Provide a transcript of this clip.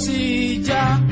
arcilla